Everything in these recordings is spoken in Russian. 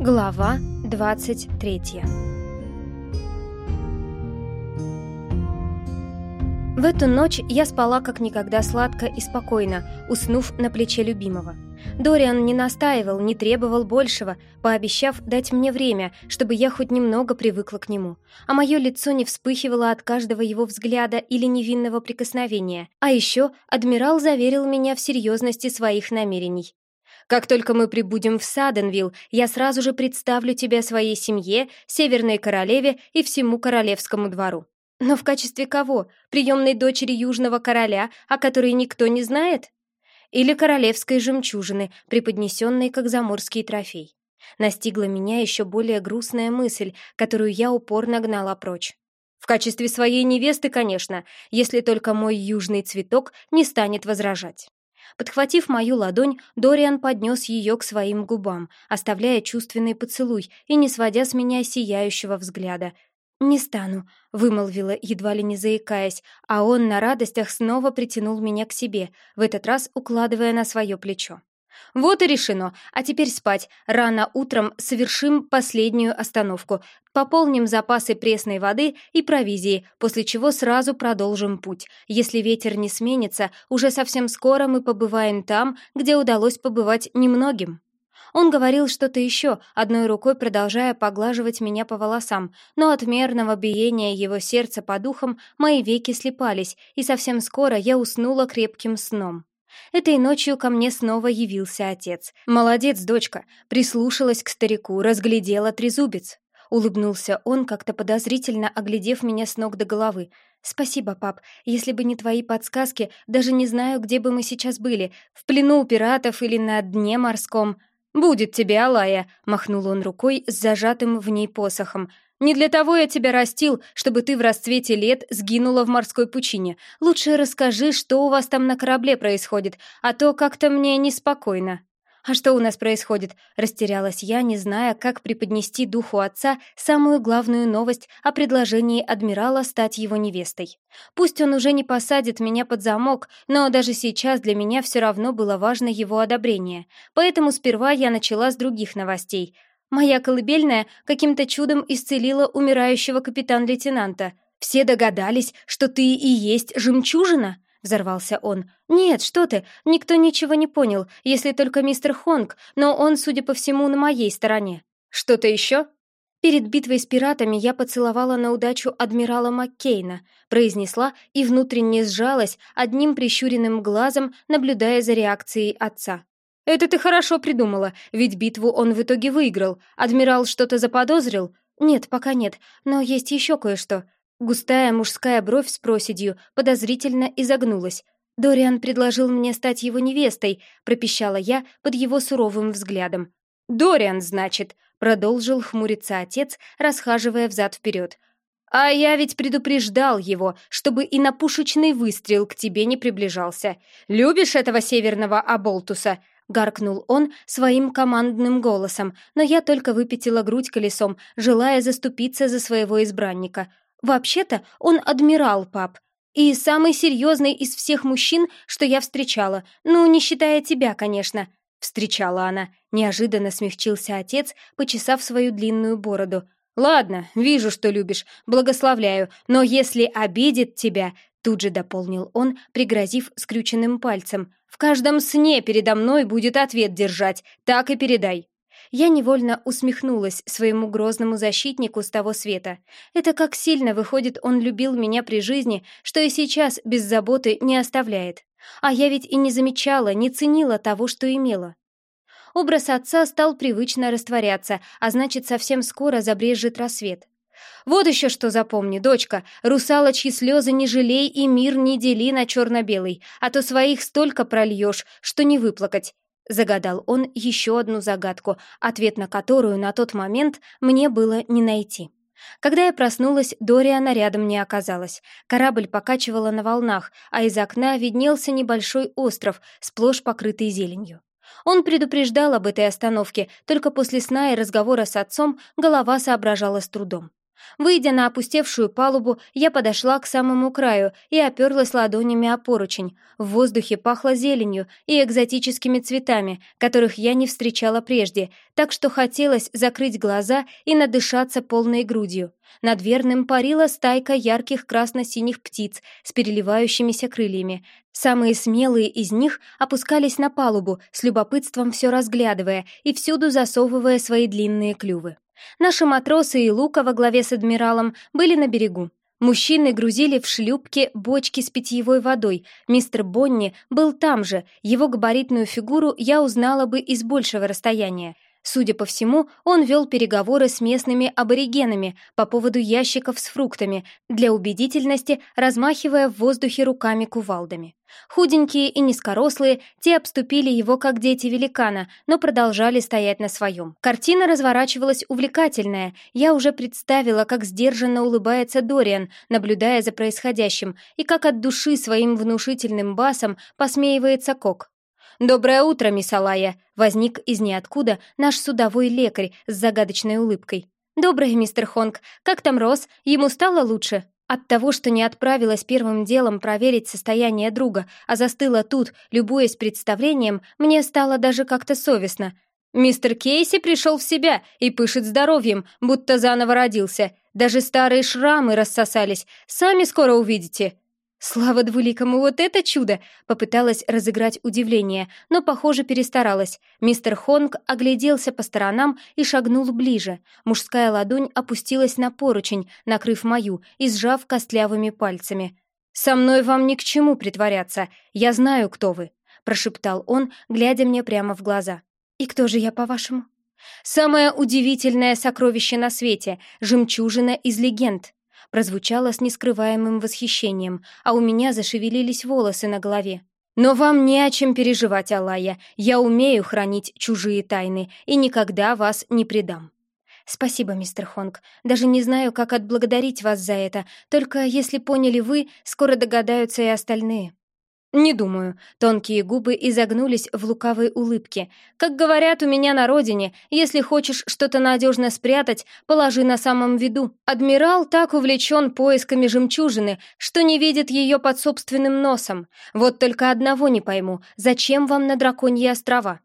Глава 23 В эту ночь я спала как никогда сладко и спокойно, уснув на плече любимого. Дориан не настаивал, не требовал большего, пообещав дать мне время, чтобы я хоть немного привыкла к нему. А мое лицо не вспыхивало от каждого его взгляда или невинного прикосновения. А еще адмирал заверил меня в серьезности своих намерений. Как только мы прибудем в Саденвилл, я сразу же представлю тебя своей семье, Северной Королеве и всему Королевскому двору. Но в качестве кого? Приемной дочери Южного Короля, о которой никто не знает? Или королевской жемчужины, преподнесенной как заморский трофей? Настигла меня еще более грустная мысль, которую я упорно гнала прочь. В качестве своей невесты, конечно, если только мой южный цветок не станет возражать. Подхватив мою ладонь, Дориан поднес ее к своим губам, оставляя чувственный поцелуй и не сводя с меня сияющего взгляда. «Не стану», — вымолвила, едва ли не заикаясь, а он на радостях снова притянул меня к себе, в этот раз укладывая на свое плечо. «Вот и решено. А теперь спать. Рано утром совершим последнюю остановку. Пополним запасы пресной воды и провизии, после чего сразу продолжим путь. Если ветер не сменится, уже совсем скоро мы побываем там, где удалось побывать немногим». Он говорил что-то еще, одной рукой продолжая поглаживать меня по волосам, но от мерного биения его сердца по духам мои веки слепались, и совсем скоро я уснула крепким сном. Этой ночью ко мне снова явился отец. «Молодец, дочка!» Прислушалась к старику, разглядела трезубец. Улыбнулся он, как-то подозрительно оглядев меня с ног до головы. «Спасибо, пап. Если бы не твои подсказки, даже не знаю, где бы мы сейчас были. В плену у пиратов или на дне морском». «Будет тебе, Алая!» — махнул он рукой с зажатым в ней посохом. Не для того я тебя растил, чтобы ты в расцвете лет сгинула в морской пучине. Лучше расскажи, что у вас там на корабле происходит, а то как-то мне неспокойно». «А что у нас происходит?» — растерялась я, не зная, как преподнести духу отца самую главную новость о предложении адмирала стать его невестой. Пусть он уже не посадит меня под замок, но даже сейчас для меня все равно было важно его одобрение. Поэтому сперва я начала с других новостей — Моя колыбельная каким-то чудом исцелила умирающего капитан-лейтенанта. Все догадались, что ты и есть жемчужина?» — взорвался он. «Нет, что ты, никто ничего не понял, если только мистер Хонг, но он, судя по всему, на моей стороне. Что-то еще?» «Перед битвой с пиратами я поцеловала на удачу адмирала Маккейна», произнесла и внутренне сжалась, одним прищуренным глазом наблюдая за реакцией отца. «Это ты хорошо придумала, ведь битву он в итоге выиграл. Адмирал что-то заподозрил?» «Нет, пока нет, но есть еще кое-что». Густая мужская бровь с проседью подозрительно изогнулась. «Дориан предложил мне стать его невестой», — пропищала я под его суровым взглядом. «Дориан, значит», — продолжил хмуриться отец, расхаживая взад-вперед. «А я ведь предупреждал его, чтобы и на пушечный выстрел к тебе не приближался. Любишь этого северного оболтуса? Гаркнул он своим командным голосом, но я только выпятила грудь колесом, желая заступиться за своего избранника. Вообще-то он адмирал, пап, и самый серьезный из всех мужчин, что я встречала, ну, не считая тебя, конечно. Встречала она. Неожиданно смягчился отец, почесав свою длинную бороду. «Ладно, вижу, что любишь, благословляю, но если обидит тебя, Тут же дополнил он, пригрозив скрюченным пальцем. «В каждом сне передо мной будет ответ держать, так и передай». Я невольно усмехнулась своему грозному защитнику с того света. Это как сильно, выходит, он любил меня при жизни, что и сейчас без заботы не оставляет. А я ведь и не замечала, не ценила того, что имела. Образ отца стал привычно растворяться, а значит, совсем скоро забрежет рассвет. Вот еще что запомни, дочка, русалочьи слезы не жалей и мир не дели на черно-белый, а то своих столько прольешь, что не выплакать. Загадал он еще одну загадку, ответ на которую на тот момент мне было не найти. Когда я проснулась, Дориана рядом не оказалась. Корабль покачивала на волнах, а из окна виднелся небольшой остров, сплошь покрытый зеленью. Он предупреждал об этой остановке, только после сна и разговора с отцом голова соображала с трудом. Выйдя на опустевшую палубу, я подошла к самому краю и оперлась ладонями о поручень. В воздухе пахло зеленью и экзотическими цветами, которых я не встречала прежде, так что хотелось закрыть глаза и надышаться полной грудью. Над верным парила стайка ярких красно-синих птиц с переливающимися крыльями. Самые смелые из них опускались на палубу, с любопытством все разглядывая и всюду засовывая свои длинные клювы. Наши матросы и Лука во главе с адмиралом были на берегу. Мужчины грузили в шлюпки бочки с питьевой водой. Мистер Бонни был там же. Его габаритную фигуру я узнала бы из большего расстояния. Судя по всему, он вел переговоры с местными аборигенами по поводу ящиков с фруктами, для убедительности размахивая в воздухе руками-кувалдами. Худенькие и низкорослые, те обступили его как дети великана, но продолжали стоять на своем. Картина разворачивалась увлекательная. Я уже представила, как сдержанно улыбается Дориан, наблюдая за происходящим, и как от души своим внушительным басом посмеивается Кок. «Доброе утро, мисс Алая!» — возник из ниоткуда наш судовой лекарь с загадочной улыбкой. «Доброе, мистер Хонг. Как там Рос? Ему стало лучше?» От того, что не отправилась первым делом проверить состояние друга, а застыла тут, любуясь представлением, мне стало даже как-то совестно. Мистер Кейси пришел в себя и пышет здоровьем, будто заново родился. Даже старые шрамы рассосались. Сами скоро увидите. «Слава двуликому, вот это чудо!» Попыталась разыграть удивление, но, похоже, перестаралась. Мистер Хонг огляделся по сторонам и шагнул ближе. Мужская ладонь опустилась на поручень, накрыв мою и сжав костлявыми пальцами. «Со мной вам ни к чему притворяться. Я знаю, кто вы», — прошептал он, глядя мне прямо в глаза. «И кто же я, по-вашему?» «Самое удивительное сокровище на свете — жемчужина из легенд», прозвучало с нескрываемым восхищением, а у меня зашевелились волосы на голове. «Но вам не о чем переживать, Алая. Я умею хранить чужие тайны и никогда вас не предам». «Спасибо, мистер Хонг. Даже не знаю, как отблагодарить вас за это. Только если поняли вы, скоро догадаются и остальные». «Не думаю». Тонкие губы изогнулись в лукавой улыбке. «Как говорят у меня на родине, если хочешь что-то надежно спрятать, положи на самом виду. Адмирал так увлечен поисками жемчужины, что не видит ее под собственным носом. Вот только одного не пойму, зачем вам на Драконьи острова?»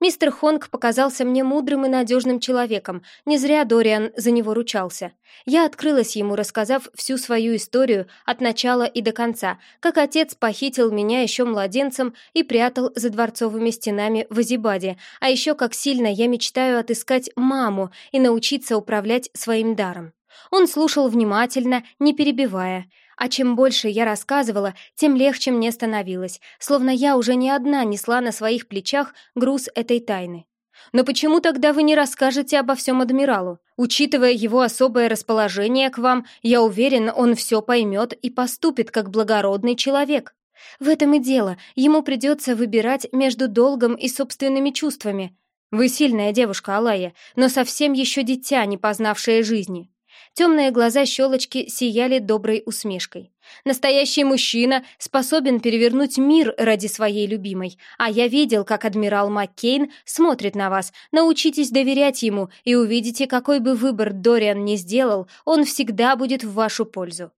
Мистер Хонг показался мне мудрым и надежным человеком, не зря Дориан за него ручался. Я открылась ему, рассказав всю свою историю от начала и до конца, как отец похитил меня еще младенцем и прятал за дворцовыми стенами в Азибаде, а еще как сильно я мечтаю отыскать маму и научиться управлять своим даром. Он слушал внимательно, не перебивая. А чем больше я рассказывала, тем легче мне становилось, словно я уже не одна несла на своих плечах груз этой тайны. Но почему тогда вы не расскажете обо всем адмиралу? Учитывая его особое расположение к вам, я уверен, он все поймет и поступит как благородный человек. В этом и дело, ему придется выбирать между долгом и собственными чувствами. Вы сильная девушка, Алая, но совсем еще дитя, не познавшее жизни. Темные глаза щелочки сияли доброй усмешкой. «Настоящий мужчина способен перевернуть мир ради своей любимой, а я видел, как адмирал Маккейн смотрит на вас. Научитесь доверять ему и увидите, какой бы выбор Дориан ни сделал, он всегда будет в вашу пользу».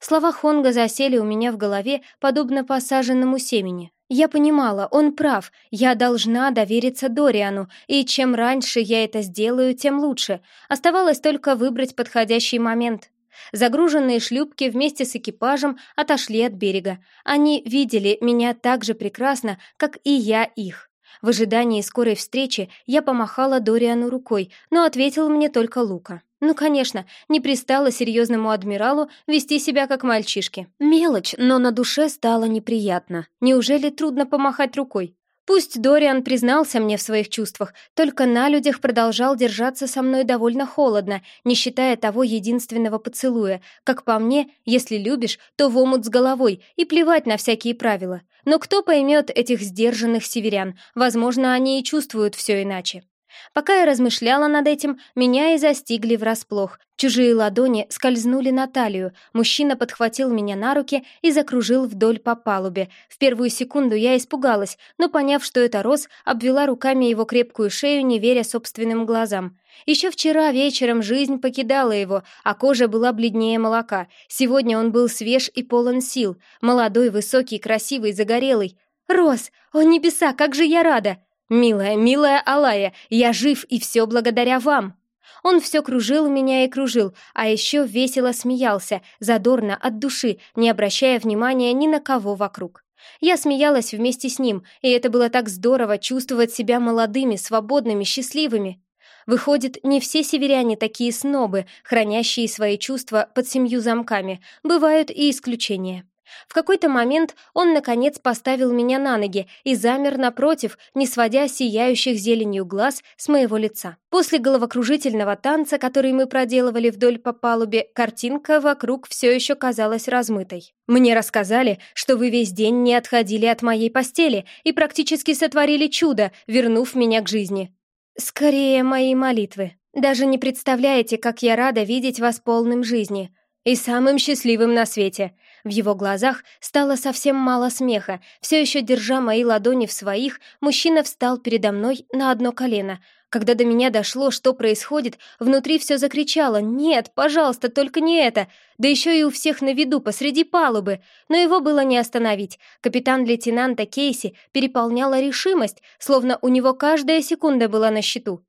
Слова Хонга засели у меня в голове, подобно посаженному семени. Я понимала, он прав, я должна довериться Дориану, и чем раньше я это сделаю, тем лучше. Оставалось только выбрать подходящий момент. Загруженные шлюпки вместе с экипажем отошли от берега. Они видели меня так же прекрасно, как и я их. В ожидании скорой встречи я помахала Дориану рукой, но ответил мне только Лука. Ну, конечно, не пристало серьезному адмиралу вести себя как мальчишки. Мелочь, но на душе стало неприятно. Неужели трудно помахать рукой? Пусть Дориан признался мне в своих чувствах, только на людях продолжал держаться со мной довольно холодно, не считая того единственного поцелуя. Как по мне, если любишь, то в омут с головой и плевать на всякие правила. Но кто поймет этих сдержанных северян? Возможно, они и чувствуют все иначе. Пока я размышляла над этим, меня и застигли врасплох. Чужие ладони скользнули на талию, мужчина подхватил меня на руки и закружил вдоль по палубе. В первую секунду я испугалась, но, поняв, что это Рос, обвела руками его крепкую шею, не веря собственным глазам. Еще вчера вечером жизнь покидала его, а кожа была бледнее молока. Сегодня он был свеж и полон сил. Молодой, высокий, красивый, загорелый. «Рос! О небеса, как же я рада!» «Милая, милая Алая, я жив, и все благодаря вам!» Он все кружил меня и кружил, а еще весело смеялся, задорно, от души, не обращая внимания ни на кого вокруг. Я смеялась вместе с ним, и это было так здорово чувствовать себя молодыми, свободными, счастливыми. Выходит, не все северяне такие снобы, хранящие свои чувства под семью замками, бывают и исключения. В какой-то момент он, наконец, поставил меня на ноги и замер напротив, не сводя сияющих зеленью глаз с моего лица. После головокружительного танца, который мы проделывали вдоль по палубе, картинка вокруг все еще казалась размытой. «Мне рассказали, что вы весь день не отходили от моей постели и практически сотворили чудо, вернув меня к жизни». «Скорее, мои молитвы. Даже не представляете, как я рада видеть вас полным жизни и самым счастливым на свете. В его глазах стало совсем мало смеха. Все еще держа мои ладони в своих, мужчина встал передо мной на одно колено. Когда до меня дошло, что происходит, внутри все закричало «Нет, пожалуйста, только не это!» Да еще и у всех на виду, посреди палубы. Но его было не остановить. Капитан лейтенанта Кейси переполняла решимость, словно у него каждая секунда была на счету.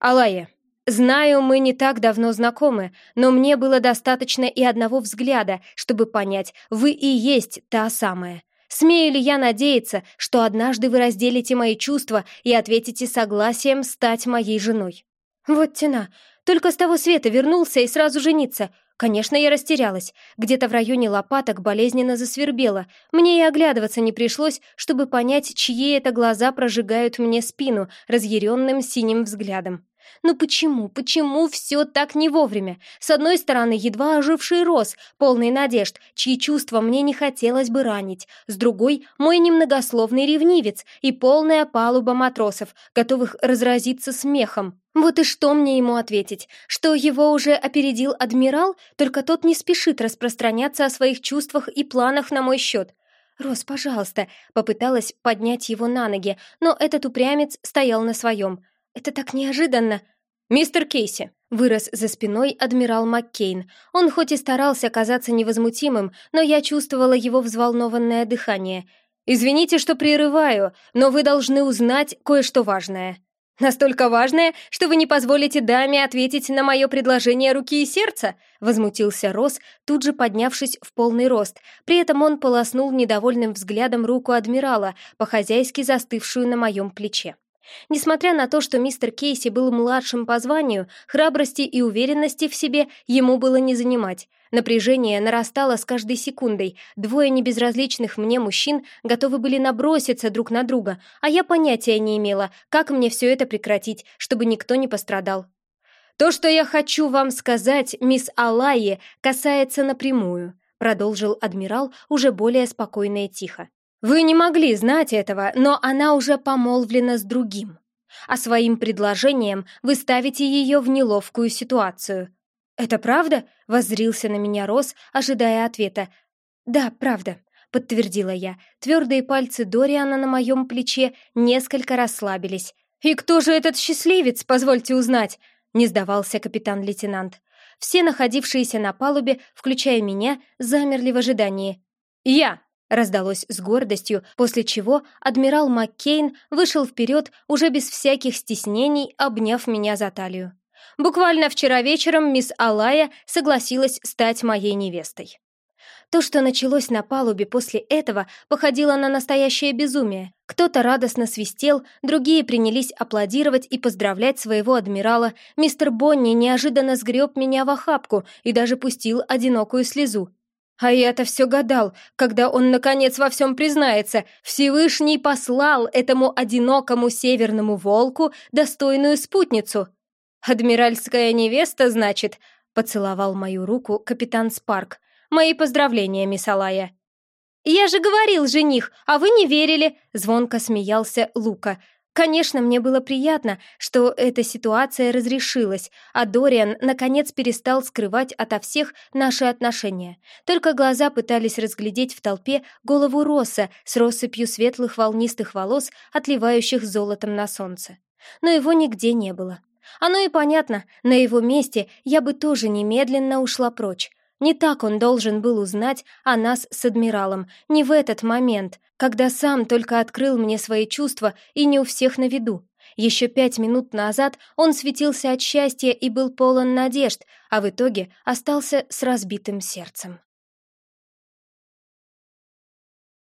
«Алая, Знаю, мы не так давно знакомы, но мне было достаточно и одного взгляда, чтобы понять, вы и есть та самая. Смею ли я надеяться, что однажды вы разделите мои чувства и ответите согласием стать моей женой? Вот тена. Только с того света вернулся и сразу жениться. Конечно, я растерялась. Где-то в районе лопаток болезненно засвербело. Мне и оглядываться не пришлось, чтобы понять, чьи это глаза прожигают мне спину разъяренным синим взглядом. Но почему, почему все так не вовремя? С одной стороны, едва оживший Рос, полный надежд, чьи чувства мне не хотелось бы ранить. С другой, мой немногословный ревнивец и полная палуба матросов, готовых разразиться смехом. Вот и что мне ему ответить? Что его уже опередил адмирал, только тот не спешит распространяться о своих чувствах и планах на мой счет. «Рос, пожалуйста», — попыталась поднять его на ноги, но этот упрямец стоял на своем — это так неожиданно!» «Мистер Кейси!» — вырос за спиной адмирал Маккейн. Он хоть и старался казаться невозмутимым, но я чувствовала его взволнованное дыхание. «Извините, что прерываю, но вы должны узнать кое-что важное». «Настолько важное, что вы не позволите даме ответить на мое предложение руки и сердца?» — возмутился Рос, тут же поднявшись в полный рост. При этом он полоснул недовольным взглядом руку адмирала, по-хозяйски застывшую на моем плече. Несмотря на то, что мистер Кейси был младшим по званию, храбрости и уверенности в себе ему было не занимать. Напряжение нарастало с каждой секундой. Двое небезразличных мне мужчин готовы были наброситься друг на друга, а я понятия не имела, как мне все это прекратить, чтобы никто не пострадал. «То, что я хочу вам сказать, мисс Алайе, касается напрямую», продолжил адмирал уже более спокойно и тихо. Вы не могли знать этого, но она уже помолвлена с другим. А своим предложением вы ставите ее в неловкую ситуацию. «Это правда?» — воззрился на меня Рос, ожидая ответа. «Да, правда», — подтвердила я. Твердые пальцы Дориана на моем плече несколько расслабились. «И кто же этот счастливец, позвольте узнать?» — не сдавался капитан-лейтенант. Все находившиеся на палубе, включая меня, замерли в ожидании. «Я!» Раздалось с гордостью, после чего адмирал Маккейн вышел вперед уже без всяких стеснений, обняв меня за талию. Буквально вчера вечером мисс Алая согласилась стать моей невестой. То, что началось на палубе после этого, походило на настоящее безумие. Кто-то радостно свистел, другие принялись аплодировать и поздравлять своего адмирала. Мистер Бонни неожиданно сгреб меня в охапку и даже пустил одинокую слезу. А я-то все гадал, когда он, наконец, во всем признается. Всевышний послал этому одинокому северному волку достойную спутницу. «Адмиральская невеста, значит?» — поцеловал мою руку капитан Спарк. «Мои поздравления, мисс Алая». «Я же говорил, жених, а вы не верили!» — звонко смеялся Лука. Конечно, мне было приятно, что эта ситуация разрешилась, а Дориан наконец перестал скрывать ото всех наши отношения. Только глаза пытались разглядеть в толпе голову Росса с россыпью светлых волнистых волос, отливающих золотом на солнце. Но его нигде не было. Оно и понятно, на его месте я бы тоже немедленно ушла прочь. Не так он должен был узнать о нас с адмиралом, не в этот момент, когда сам только открыл мне свои чувства и не у всех на виду. Еще пять минут назад он светился от счастья и был полон надежд, а в итоге остался с разбитым сердцем.